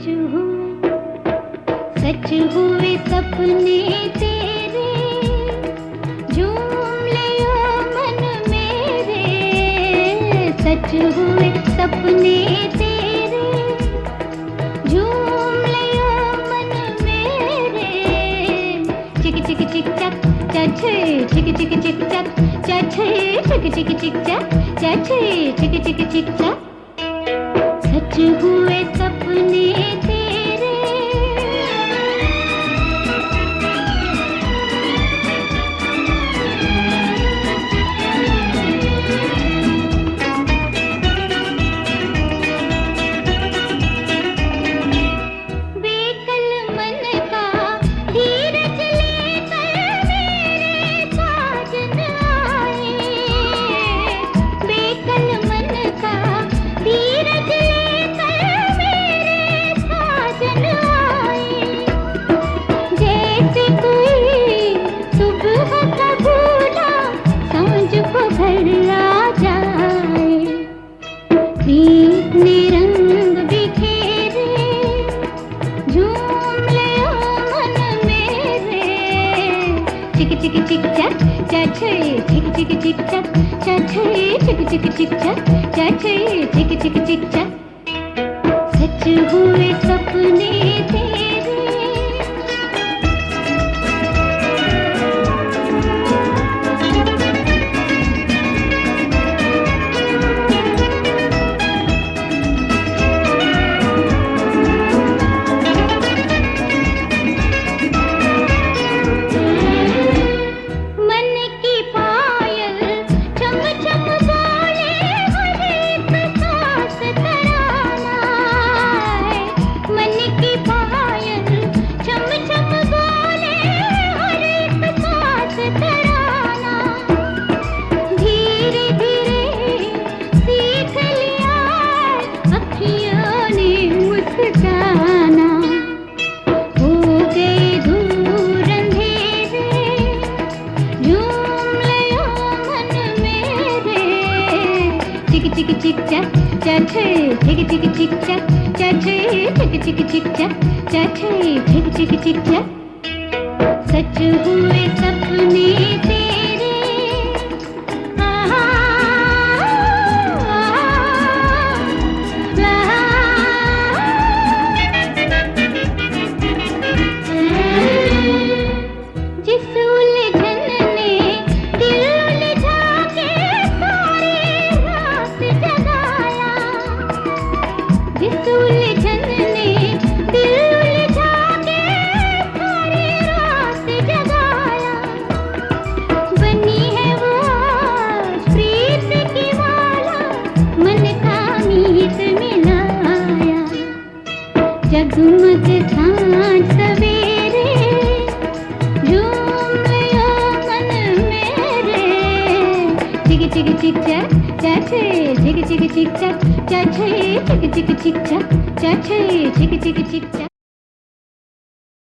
सच हुए सच हुए सपने तेरे, झूम लियो मन मेरे। सच हुए सपने तेरे, झूम लियो मन मेरे। चिक चिक चिक चक, चछे, चिक चिक चिक चक, चछे, चिक चिक चिक चक, चछे, चिक चिक चिक चक। सच हुए सपने तेरे चिक चिक चिक चक चछे चिक चिक चिक चक चछे चिक चिक चिक चक चछे चिक चिक चिक चक सच हुए चिक चिक चिक चक चछे चिक चिक चिक चक चछे चिक चिक चिक चक चछे चिक चिक चिक चक सच हुए जगमग था सवेरे, झूम लियो मन मेरे। चिक चिक चिक चक चछे चिक चिक चिक चक चछे चिक चिक चिक चक चछे चिक चिक चिक चक।